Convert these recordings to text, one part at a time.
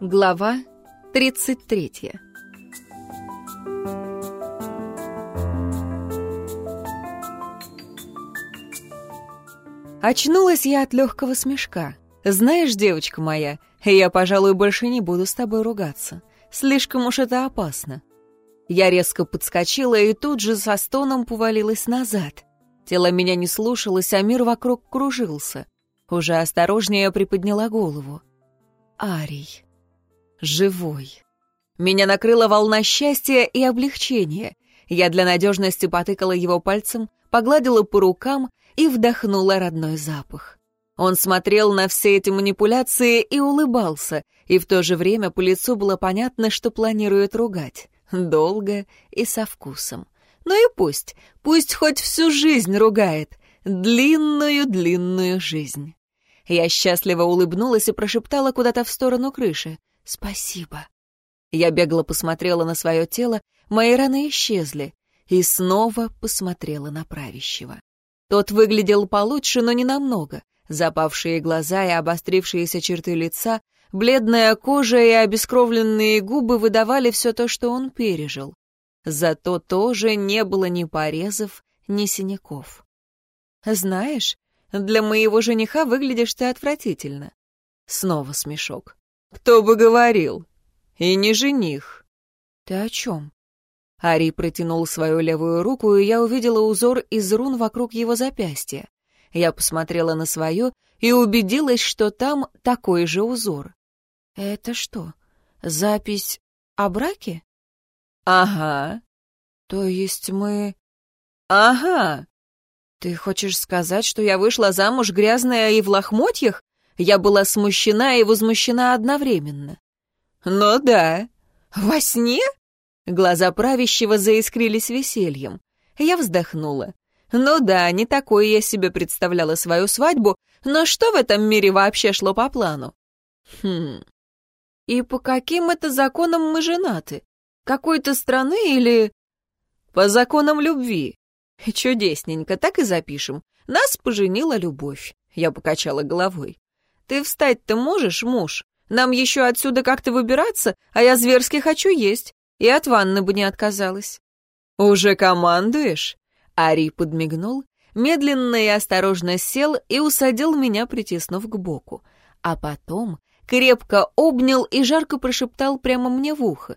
Глава 33 Очнулась я от легкого смешка. «Знаешь, девочка моя, я, пожалуй, больше не буду с тобой ругаться. Слишком уж это опасно». Я резко подскочила и тут же со стоном повалилась назад. Тело меня не слушалось, а мир вокруг кружился. Уже осторожнее приподняла голову. Арий. Живой. Меня накрыла волна счастья и облегчения. Я для надежности потыкала его пальцем, погладила по рукам и вдохнула родной запах. Он смотрел на все эти манипуляции и улыбался, и в то же время по лицу было понятно, что планирует ругать. Долго и со вкусом. Ну и пусть, пусть хоть всю жизнь ругает. Длинную-длинную жизнь. Я счастливо улыбнулась и прошептала куда-то в сторону крыши. «Спасибо». Я бегло посмотрела на свое тело, мои раны исчезли, и снова посмотрела на правящего. Тот выглядел получше, но не намного. Запавшие глаза и обострившиеся черты лица, бледная кожа и обескровленные губы выдавали все то, что он пережил. Зато тоже не было ни порезов, ни синяков. «Знаешь, для моего жениха выглядишь ты отвратительно». Снова смешок. «Кто бы говорил? И не жених». «Ты о чем?» Ари протянул свою левую руку, и я увидела узор из рун вокруг его запястья. Я посмотрела на свое и убедилась, что там такой же узор. «Это что, запись о браке?» «Ага». «То есть мы...» «Ага». «Ты хочешь сказать, что я вышла замуж грязная и в лохмотьях?» Я была смущена и возмущена одновременно. «Ну да». «Во сне?» Глаза правящего заискрились весельем. Я вздохнула. Ну да, не такой я себе представляла свою свадьбу, но что в этом мире вообще шло по плану? Хм. И по каким это законам мы женаты? Какой-то страны или... По законам любви. Чудесненько, так и запишем. Нас поженила любовь. Я покачала головой. Ты встать-то можешь, муж? Нам еще отсюда как-то выбираться, а я зверски хочу есть. И от ванны бы не отказалась. «Уже командуешь?» Ари подмигнул, медленно и осторожно сел и усадил меня, притиснув к боку. А потом крепко обнял и жарко прошептал прямо мне в ухо.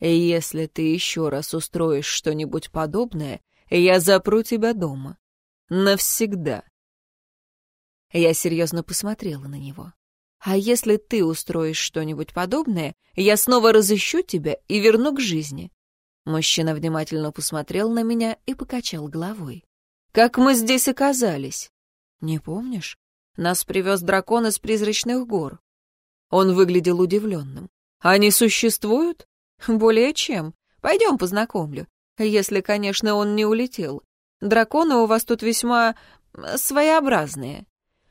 «Если ты еще раз устроишь что-нибудь подобное, я запру тебя дома. Навсегда». Я серьезно посмотрела на него. А если ты устроишь что-нибудь подобное, я снова разыщу тебя и верну к жизни». Мужчина внимательно посмотрел на меня и покачал головой. «Как мы здесь оказались?» «Не помнишь? Нас привез дракон из призрачных гор». Он выглядел удивленным. «Они существуют?» «Более чем. Пойдем познакомлю. Если, конечно, он не улетел. Драконы у вас тут весьма своеобразные».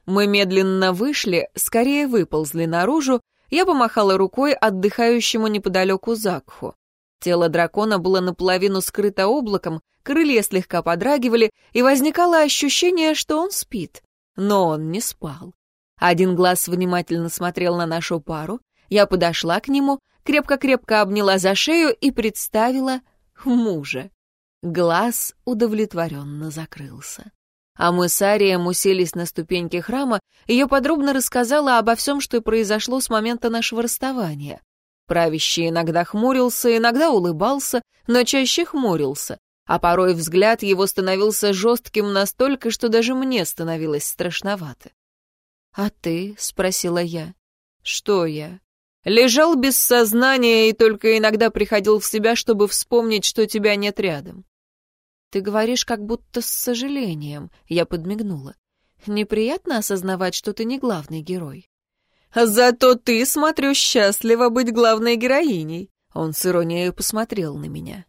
Мы медленно вышли, скорее выползли наружу, я помахала рукой отдыхающему неподалеку Закху. Тело дракона было наполовину скрыто облаком, крылья слегка подрагивали, и возникало ощущение, что он спит. Но он не спал. Один глаз внимательно смотрел на нашу пару, я подошла к нему, крепко-крепко обняла за шею и представила мужа. Глаз удовлетворенно закрылся. А мы с Арием уселись на ступеньки храма, ее подробно рассказала обо всем, что произошло с момента нашего расставания. Правящий иногда хмурился, иногда улыбался, но чаще хмурился, а порой взгляд его становился жестким настолько, что даже мне становилось страшновато. «А ты?» — спросила я. «Что я?» «Лежал без сознания и только иногда приходил в себя, чтобы вспомнить, что тебя нет рядом. Ты говоришь как будто с сожалением, я подмигнула. Неприятно осознавать, что ты не главный герой. Зато ты, смотрю, счастлива быть главной героиней. Он с иронией посмотрел на меня.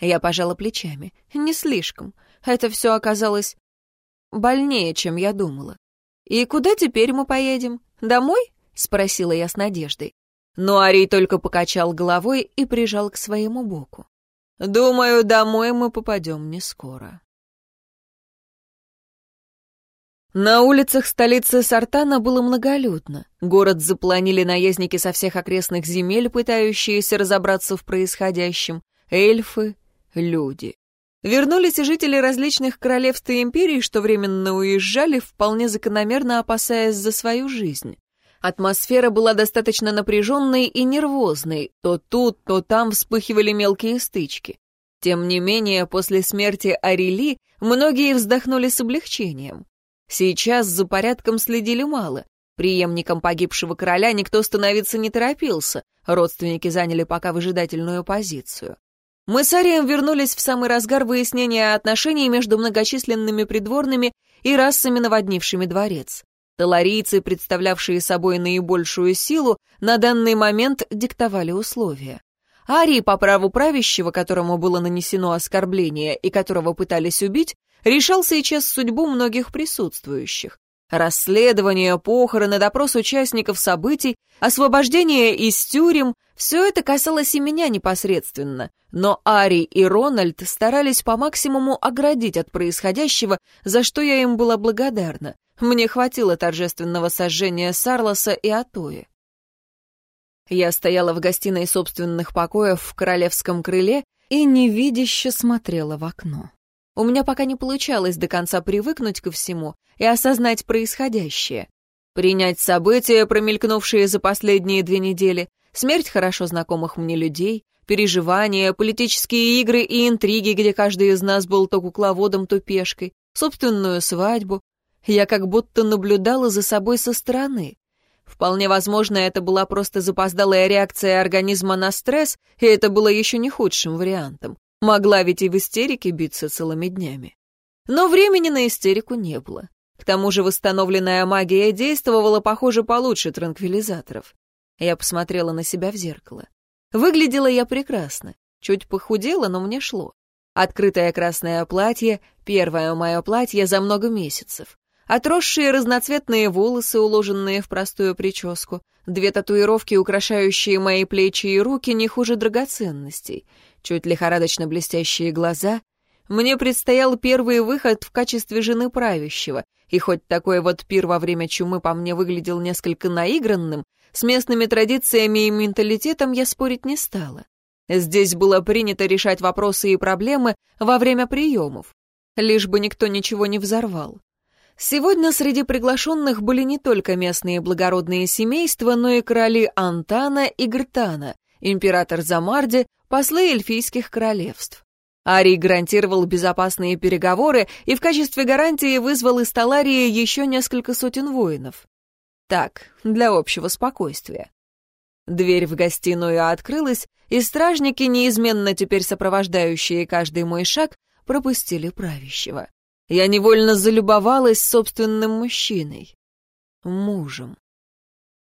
Я пожала плечами. Не слишком. Это все оказалось больнее, чем я думала. «И куда теперь мы поедем? Домой?» — спросила я с надеждой. Но Арий только покачал головой и прижал к своему боку. Думаю, домой мы попадем не скоро. На улицах столицы Сартана было многолюдно. Город запланили наездники со всех окрестных земель, пытающиеся разобраться в происходящем. Эльфы, люди. Вернулись и жители различных королевств и империй, что временно уезжали, вполне закономерно опасаясь за свою жизнь. Атмосфера была достаточно напряженной и нервозной, то тут, то там вспыхивали мелкие стычки. Тем не менее, после смерти Арели многие вздохнули с облегчением. Сейчас за порядком следили мало. Приемником погибшего короля никто становиться не торопился, родственники заняли пока выжидательную позицию. Мы с Арием вернулись в самый разгар выяснения отношений между многочисленными придворными и расами, наводнившими дворец. Таларийцы, представлявшие собой наибольшую силу, на данный момент диктовали условия. Арий, по праву правящего, которому было нанесено оскорбление и которого пытались убить, решал сейчас судьбу многих присутствующих. Расследование, похороны, допрос участников событий, освобождение из тюрем — все это касалось и меня непосредственно, но Ари и Рональд старались по максимуму оградить от происходящего, за что я им была благодарна. Мне хватило торжественного сожжения Сарлоса и Атои. Я стояла в гостиной собственных покоев в королевском крыле и невидяще смотрела в окно. У меня пока не получалось до конца привыкнуть ко всему и осознать происходящее. Принять события, промелькнувшие за последние две недели, смерть хорошо знакомых мне людей, переживания, политические игры и интриги, где каждый из нас был то кукловодом, то пешкой, собственную свадьбу. Я как будто наблюдала за собой со стороны. Вполне возможно, это была просто запоздалая реакция организма на стресс, и это было еще не худшим вариантом. Могла ведь и в истерике биться целыми днями. Но времени на истерику не было. К тому же восстановленная магия действовала, похоже, получше транквилизаторов. Я посмотрела на себя в зеркало. Выглядела я прекрасно. Чуть похудела, но мне шло. Открытое красное платье, первое мое платье за много месяцев. Отросшие разноцветные волосы, уложенные в простую прическу, две татуировки, украшающие мои плечи и руки, не хуже драгоценностей, чуть лихорадочно блестящие глаза. Мне предстоял первый выход в качестве жены правящего, и хоть такой вот пир во время чумы по мне выглядел несколько наигранным, с местными традициями и менталитетом я спорить не стала. Здесь было принято решать вопросы и проблемы во время приемов, лишь бы никто ничего не взорвал. Сегодня среди приглашенных были не только местные благородные семейства, но и короли Антана и Гртана, император Замарди, послы эльфийских королевств. Арий гарантировал безопасные переговоры и в качестве гарантии вызвал из Таларии еще несколько сотен воинов. Так, для общего спокойствия. Дверь в гостиную открылась, и стражники, неизменно теперь сопровождающие каждый мой шаг, пропустили правящего. Я невольно залюбовалась собственным мужчиной. Мужем.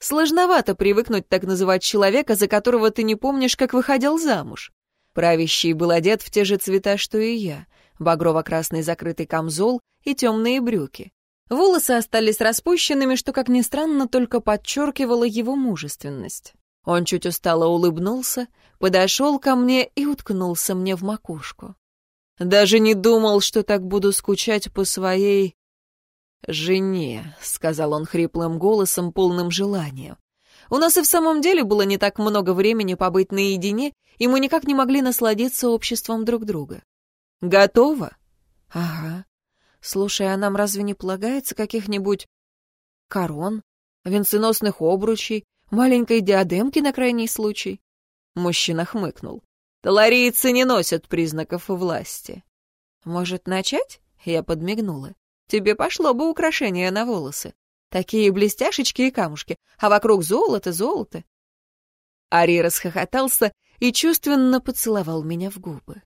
Сложновато привыкнуть так называть человека, за которого ты не помнишь, как выходил замуж. Правящий был одет в те же цвета, что и я. Багрово-красный закрытый камзол и темные брюки. Волосы остались распущенными, что, как ни странно, только подчеркивало его мужественность. Он чуть устало улыбнулся, подошел ко мне и уткнулся мне в макушку. Даже не думал, что так буду скучать по своей... «Жене», — сказал он хриплым голосом, полным желания. «У нас и в самом деле было не так много времени побыть наедине, и мы никак не могли насладиться обществом друг друга. Готово?» «Ага. Слушай, а нам разве не полагается каких-нибудь корон, венценосных обручей, маленькой диадемки на крайний случай?» Мужчина хмыкнул. Таларийцы не носят признаков власти. Может, начать? Я подмигнула. Тебе пошло бы украшение на волосы. Такие блестяшечки и камушки, а вокруг золото, золото. Ари расхохотался и чувственно поцеловал меня в губы.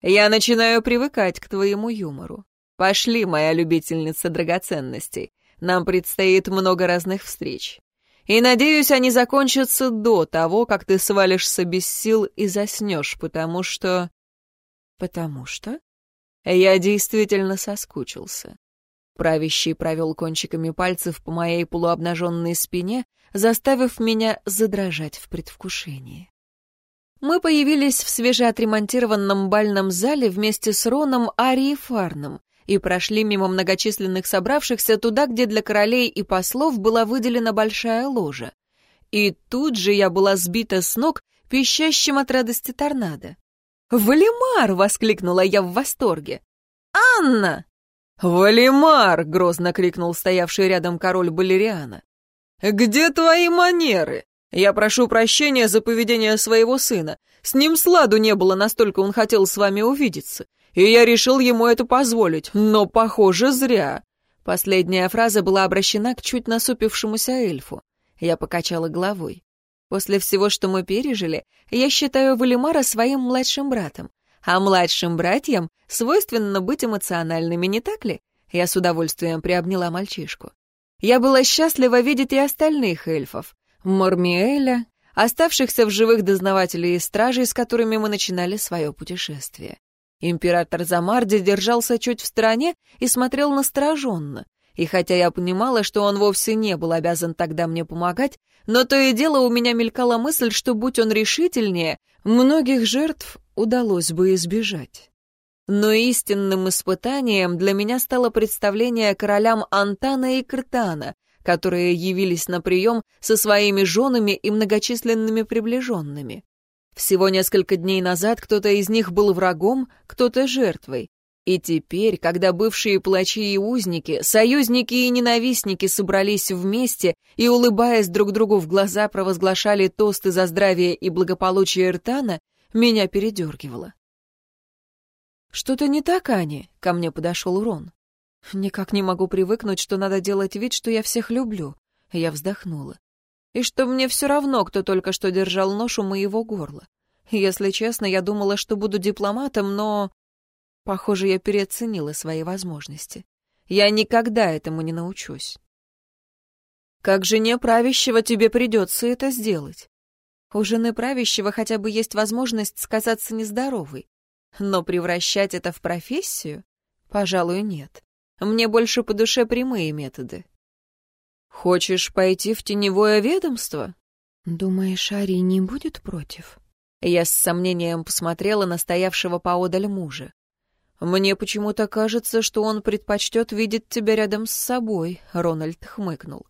Я начинаю привыкать к твоему юмору. Пошли, моя любительница драгоценностей. Нам предстоит много разных встреч. И, надеюсь, они закончатся до того, как ты свалишься без сил и заснешь, потому что... Потому что? Я действительно соскучился. Правящий провел кончиками пальцев по моей полуобнаженной спине, заставив меня задрожать в предвкушении. Мы появились в свежеотремонтированном бальном зале вместе с Роном, Ари Фарном, и прошли мимо многочисленных собравшихся туда, где для королей и послов была выделена большая ложа. И тут же я была сбита с ног пищащим от радости торнадо. «Валимар!» — воскликнула я в восторге. «Анна!» «Валимар!» — грозно крикнул стоявший рядом король Балериана. «Где твои манеры? Я прошу прощения за поведение своего сына. С ним сладу не было, настолько он хотел с вами увидеться. И я решил ему это позволить, но, похоже, зря». Последняя фраза была обращена к чуть насупившемуся эльфу. Я покачала головой. После всего, что мы пережили, я считаю Валимара своим младшим братом. А младшим братьям свойственно быть эмоциональными, не так ли? Я с удовольствием приобняла мальчишку. Я была счастлива видеть и остальных эльфов. Мормиэля, оставшихся в живых дознавателей и стражей, с которыми мы начинали свое путешествие. Император Замарди держался чуть в стороне и смотрел настороженно. И хотя я понимала, что он вовсе не был обязан тогда мне помогать, но то и дело у меня мелькала мысль, что, будь он решительнее, многих жертв удалось бы избежать. Но истинным испытанием для меня стало представление королям Антана и Картана, которые явились на прием со своими женами и многочисленными приближенными. Всего несколько дней назад кто-то из них был врагом, кто-то жертвой. И теперь, когда бывшие плачи и узники, союзники и ненавистники собрались вместе и, улыбаясь друг другу в глаза, провозглашали тосты за здравие и благополучие Иртана, меня передергивало. «Что-то не так, Ани?» — ко мне подошел Рон. «Никак не могу привыкнуть, что надо делать вид, что я всех люблю». Я вздохнула. «И что мне все равно, кто только что держал нож у моего горла. Если честно, я думала, что буду дипломатом, но Похоже, я переоценила свои возможности. Я никогда этому не научусь. Как жене правящего тебе придется это сделать. У жены правящего хотя бы есть возможность сказаться нездоровой. Но превращать это в профессию? Пожалуй, нет. Мне больше по душе прямые методы. Хочешь пойти в теневое ведомство? Думаешь, Ари не будет против? Я с сомнением посмотрела на стоявшего поодаль мужа. «Мне почему-то кажется, что он предпочтет видеть тебя рядом с собой», — Рональд хмыкнул.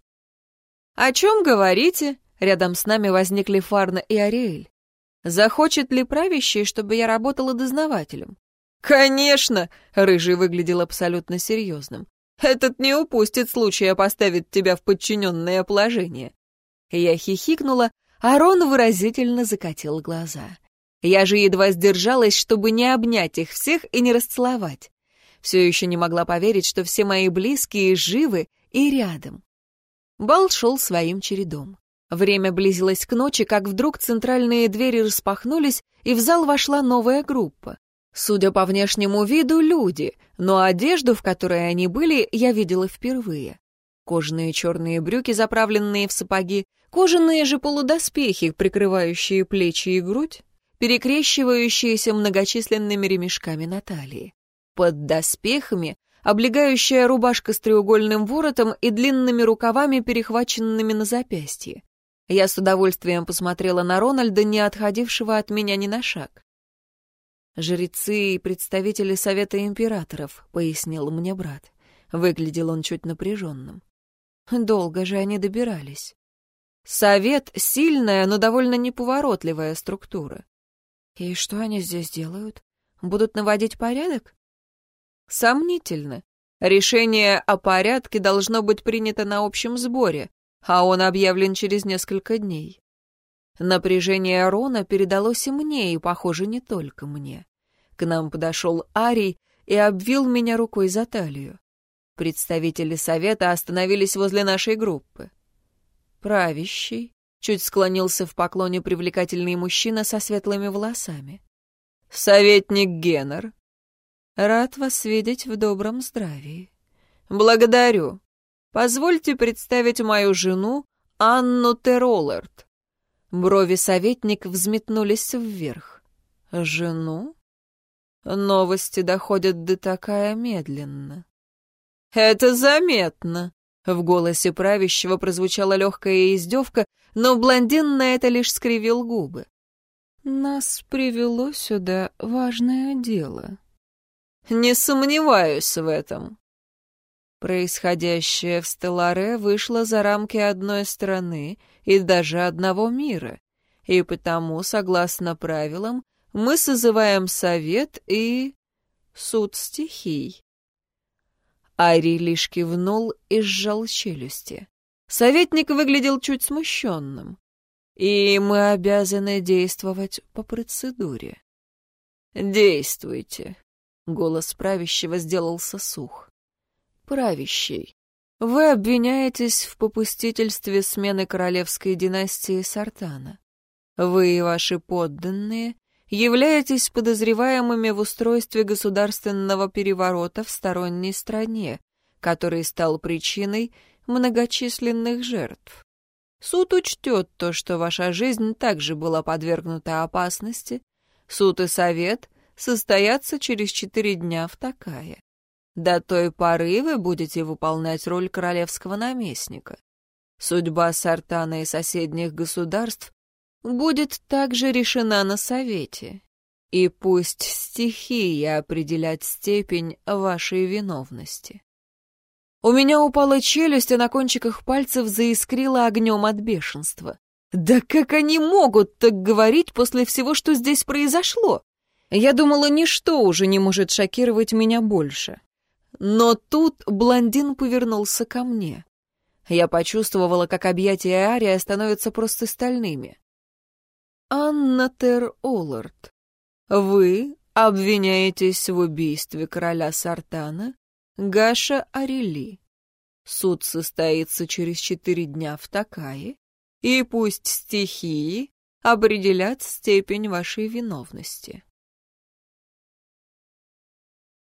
«О чем говорите?» Рядом с нами возникли Фарна и Ариэль. «Захочет ли правящий, чтобы я работала дознавателем?» «Конечно!» — Рыжий выглядел абсолютно серьезным. «Этот не упустит случая поставить тебя в подчиненное положение». Я хихикнула, а Рон выразительно закатил глаза. Я же едва сдержалась, чтобы не обнять их всех и не расцеловать. Все еще не могла поверить, что все мои близкие живы и рядом. Бал шел своим чередом. Время близилось к ночи, как вдруг центральные двери распахнулись, и в зал вошла новая группа. Судя по внешнему виду, люди, но одежду, в которой они были, я видела впервые. Кожаные черные брюки, заправленные в сапоги, кожаные же полудоспехи, прикрывающие плечи и грудь, перекрещивающиеся многочисленными ремешками на талии. Под доспехами облегающая рубашка с треугольным воротом и длинными рукавами, перехваченными на запястье. Я с удовольствием посмотрела на Рональда, не отходившего от меня ни на шаг. «Жрецы и представители Совета Императоров», — пояснил мне брат. Выглядел он чуть напряженным. Долго же они добирались. Совет — сильная, но довольно неповоротливая структура. И что они здесь делают? Будут наводить порядок? Сомнительно. Решение о порядке должно быть принято на общем сборе, а он объявлен через несколько дней. Напряжение Рона передалось и мне, и, похоже, не только мне. К нам подошел Арий и обвил меня рукой за талию. Представители совета остановились возле нашей группы. Правящий, Чуть склонился в поклоне привлекательный мужчина со светлыми волосами. «Советник Геннер. Рад вас видеть в добром здравии. Благодарю. Позвольте представить мою жену Анну Тероллард». Брови советник взметнулись вверх. «Жену?» Новости доходят до такая медленно. «Это заметно», в голосе правящего прозвучала легкая издевка, но блондин на это лишь скривил губы. «Нас привело сюда важное дело». Не сомневаюсь в этом. Происходящее в Стелларе вышло за рамки одной страны и даже одного мира, и потому, согласно правилам, мы созываем совет и... суд стихий. Ари лишь кивнул и сжал челюсти. Советник выглядел чуть смущенным. И мы обязаны действовать по процедуре. «Действуйте», — голос правящего сделался сух. «Правящий, вы обвиняетесь в попустительстве смены королевской династии Сартана. Вы и ваши подданные являетесь подозреваемыми в устройстве государственного переворота в сторонней стране, который стал причиной многочисленных жертв. Суд учтет то, что ваша жизнь также была подвергнута опасности. Суд и совет состоятся через четыре дня в Такае. До той поры вы будете выполнять роль королевского наместника. Судьба Сартана и соседних государств будет также решена на совете. И пусть стихии определят степень вашей виновности. У меня упала челюсть, а на кончиках пальцев заискрило огнем от бешенства. Да как они могут так говорить после всего, что здесь произошло? Я думала, ничто уже не может шокировать меня больше. Но тут блондин повернулся ко мне. Я почувствовала, как объятия Ария становятся просто стальными. «Анна Тер Оллард, вы обвиняетесь в убийстве короля Сартана Гаша Арели. Суд состоится через четыре дня в Такае, и пусть стихии определят степень вашей виновности.